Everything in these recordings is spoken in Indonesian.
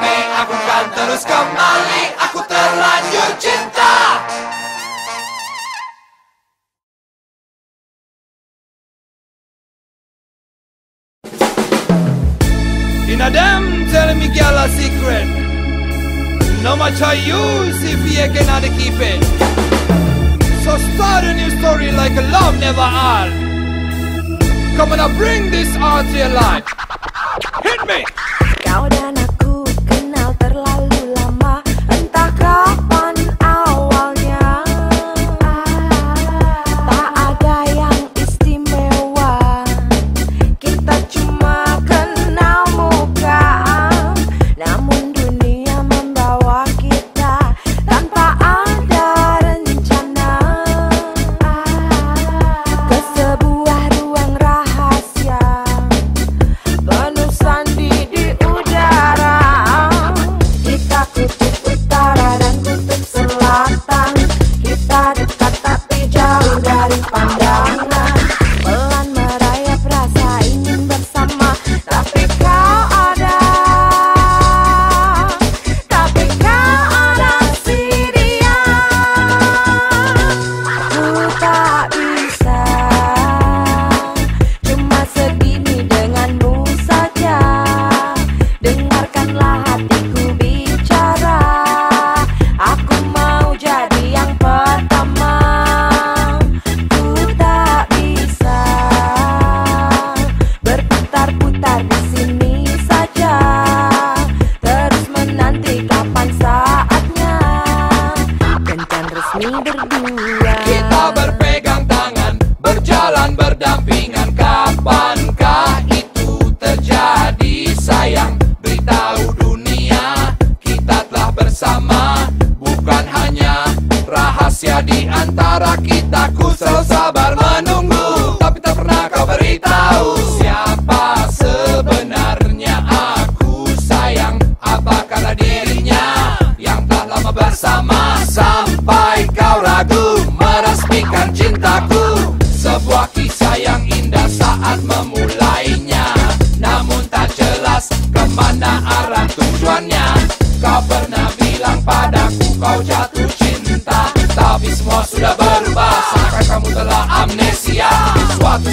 Sampai aku kan terus kembali Aku terlanjur cinta. In a damn telling me girl a secret. No matter use if you cannot keep it. So start a new story like a love never had. Come on, I bring this art to your life. Hit me!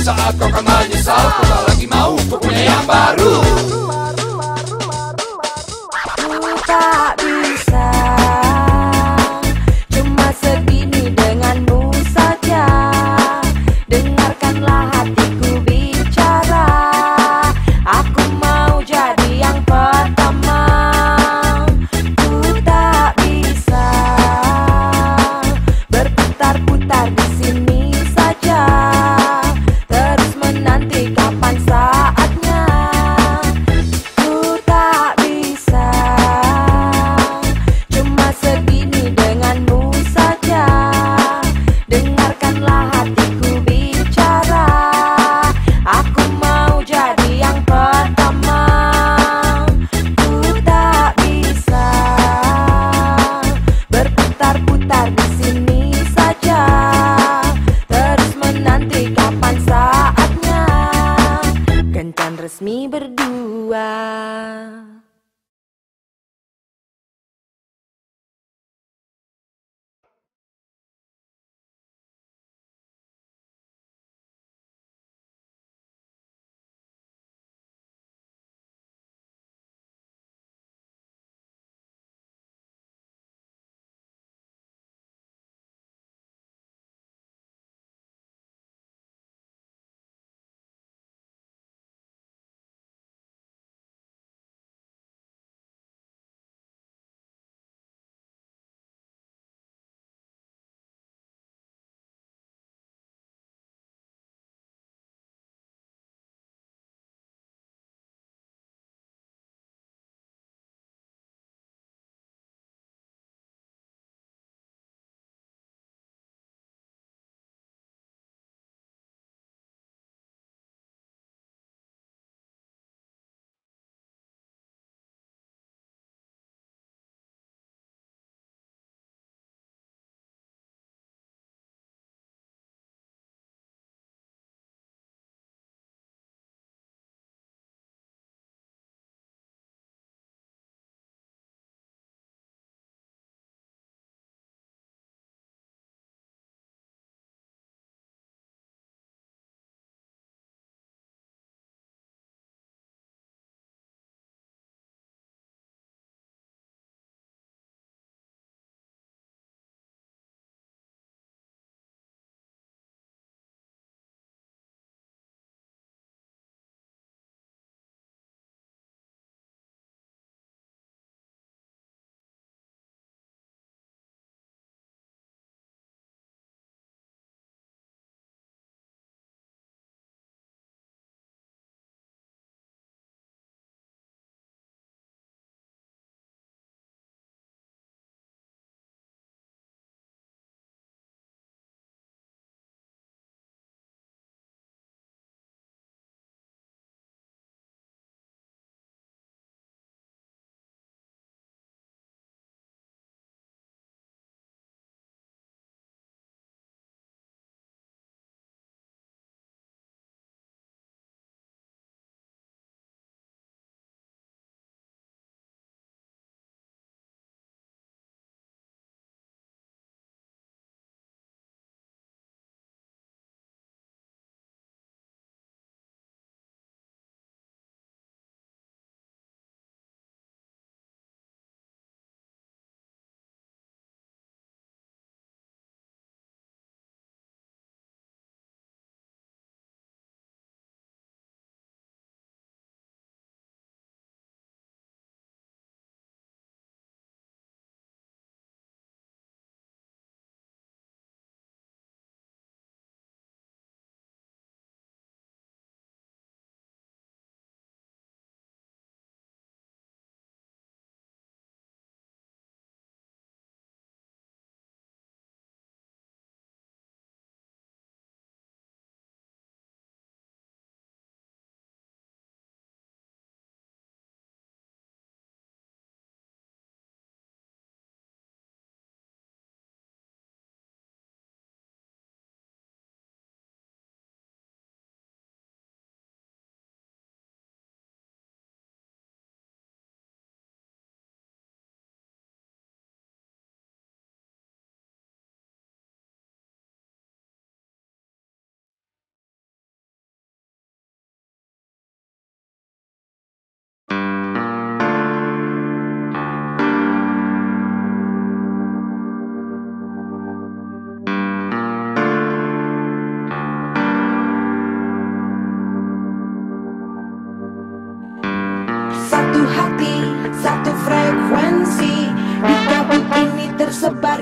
Sa ako kang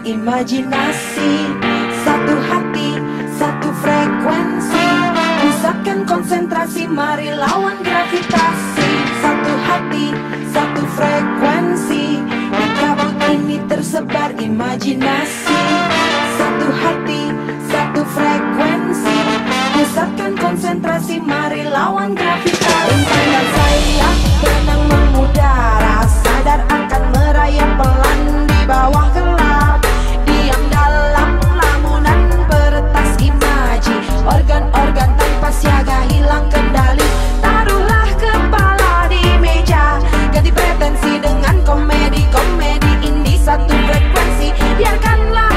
imajinasi. Satu hati, satu frekuensi. Pusatkan konsentrasi, mari lawan gravitasi. Satu hati, satu frekuensi. Di kabut ini tersebar imajinasi. Satu hati, satu frekuensi. Pusatkan konsentrasi, mari lawan gravitasi. Insan dan saya benang mengudara Sadar akan merayap pelan di bawah gelap Organ-organ tanpa siaga hilang kendali. Taruhlah kepala di meja. Ganti pretensi dengan komedi-komedi Ini satu frekuensi. Biarkanlah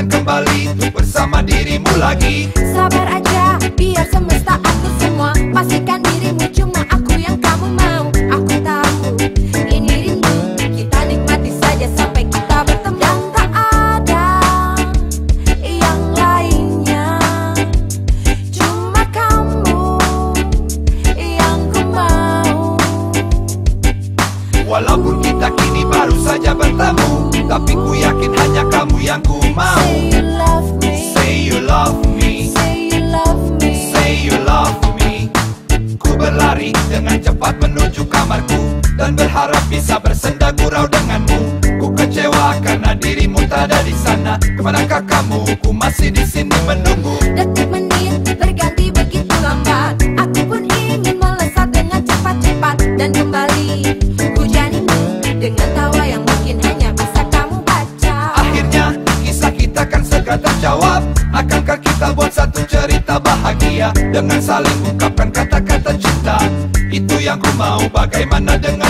kembali kembali bersama dirimu lagi. mana Ke mana kakakmu Ku masih di sini menunggu. Detik menit berganti begitu lambat. Aku pun ingin melesat dengan cepat-cepat Dan kembali. Hujanimu Dengan tawa yang mungkin hanya bisa kamu baca. Akhirnya kisah kita kan segera terjawab. Akankah kita buat satu cerita bahagia Dengan saling ungkapkan kata-kata cinta? Itu yang ku mau bagaimana dengan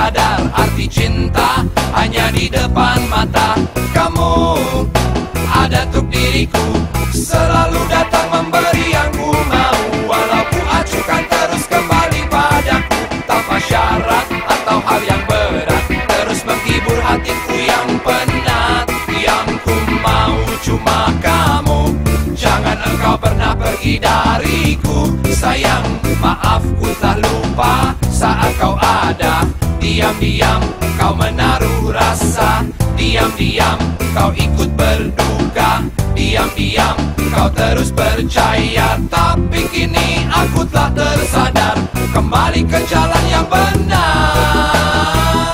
sadar arti cinta hanya di depan mata. Kamu ada untuk diriku selalu datang memberi yang ku mau. Walau ku acukan terus kembali padaku tanpa syarat atau hal yang berat. Terus menghibur hatiku yang penat yang ku mau. Cuma kamu jangan engkau pernah pergi dariku. Sayang maaf ku tak lupa saat kau ada diam-diam kau menaruh rasa. Diam-diam kau ikut berduka. Diam-diam kau terus percaya Tapi kini aku telah tersadar. Kembali ke jalan yang benar.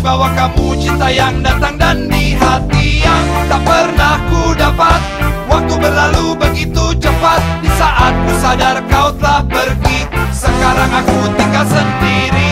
bahwa kamu cinta yang datang dan di hati yang tak pernah ku dapat. Waktu berlalu begitu cepat Di saat ku sadar kau telah pergi. Sekarang aku tinggal sendiri.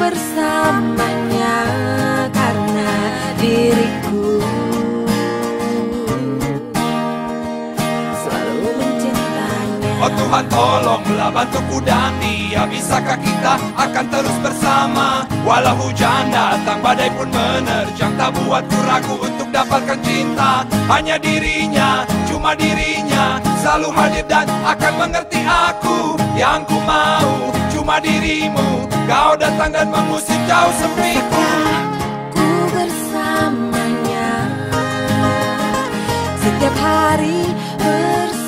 bersama. Tuhan tolonglah bantuku dan dia Bisakah kita akan terus bersama. Walau hujan datang badai pun menerjang. Tak buatku ragu untuk dapatkan cinta. Hanya dirinya, cuma dirinya. Selalu hadir dan akan mengerti aku. Yang ku mau cuma dirimu. Kau datang dan mengusir jauh sepiku. Ku bersamanya. Setiap hari bersama.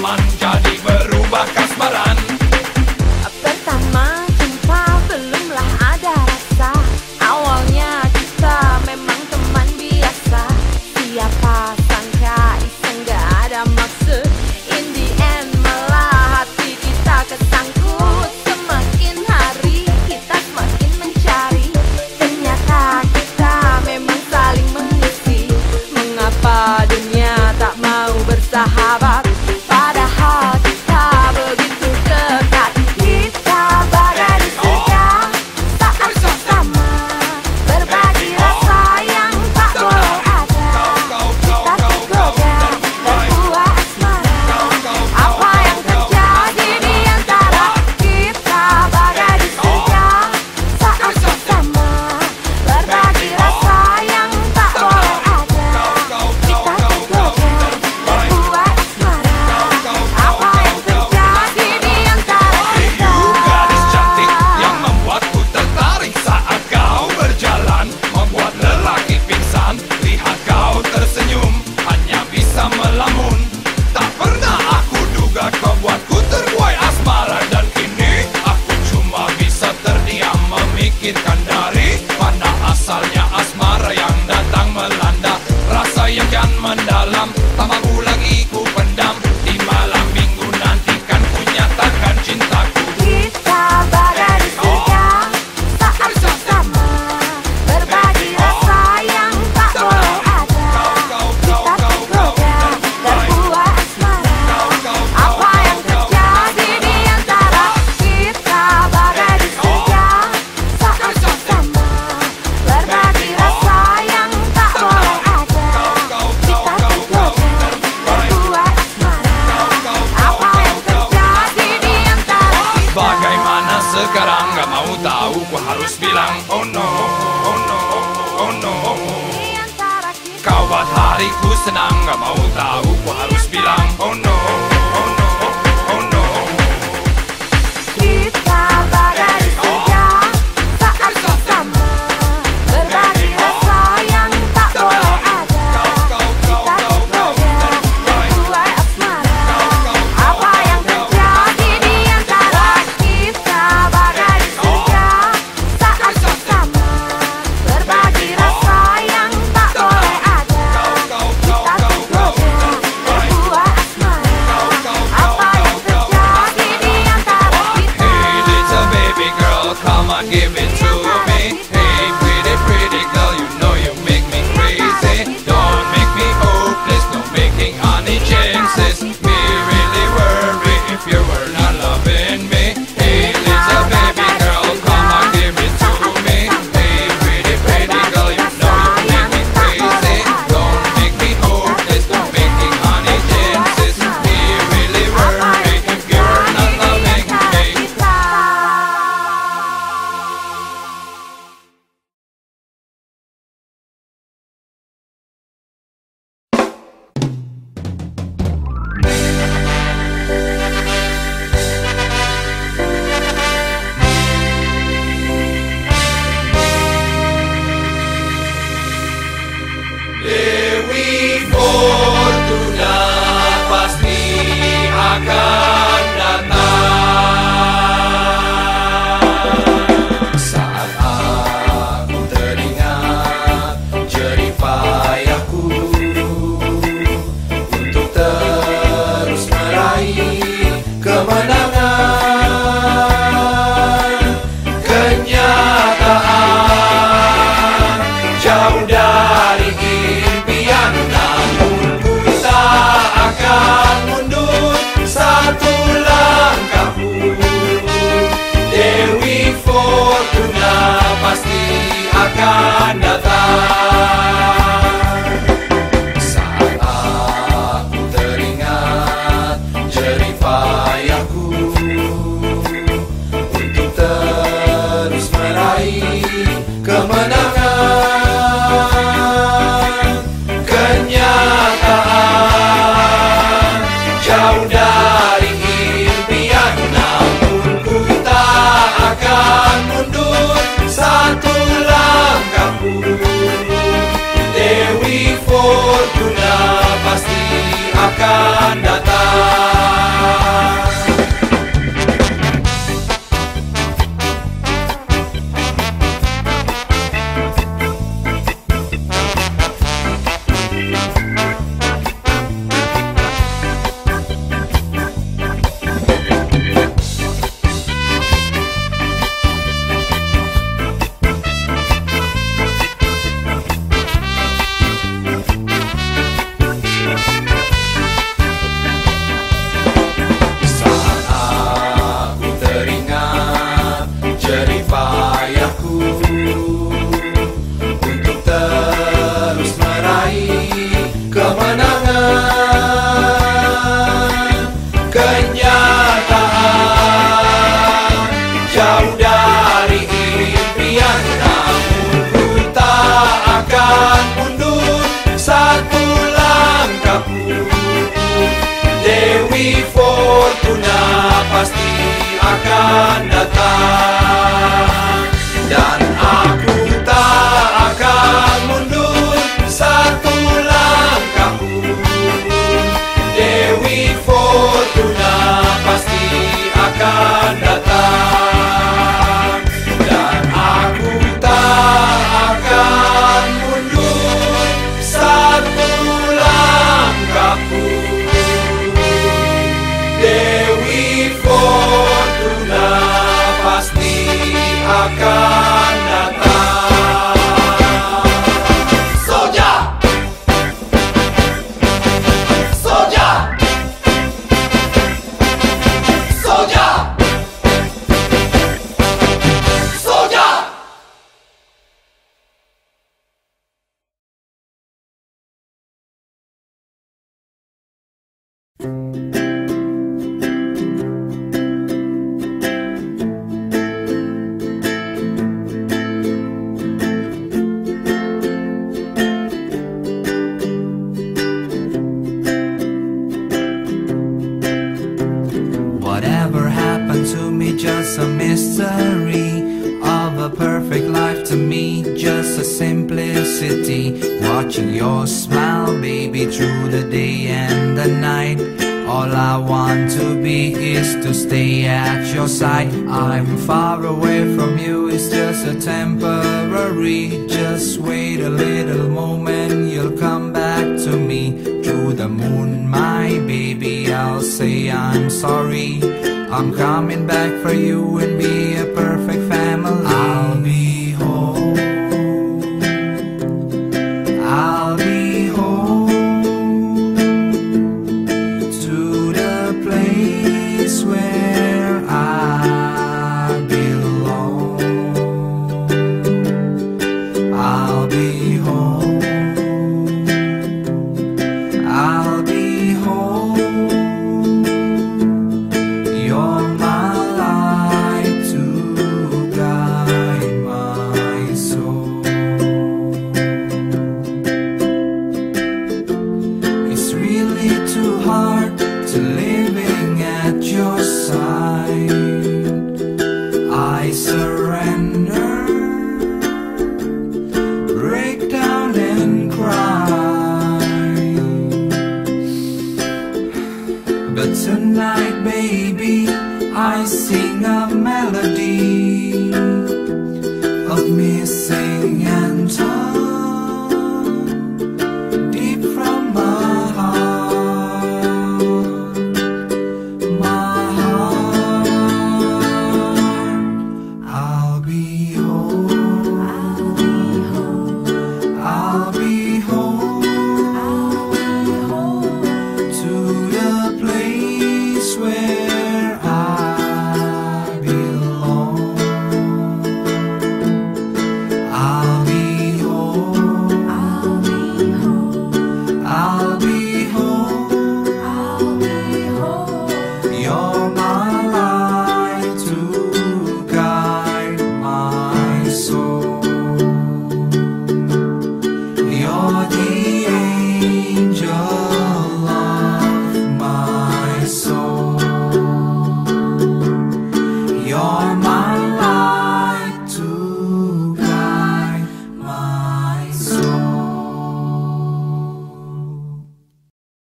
man judge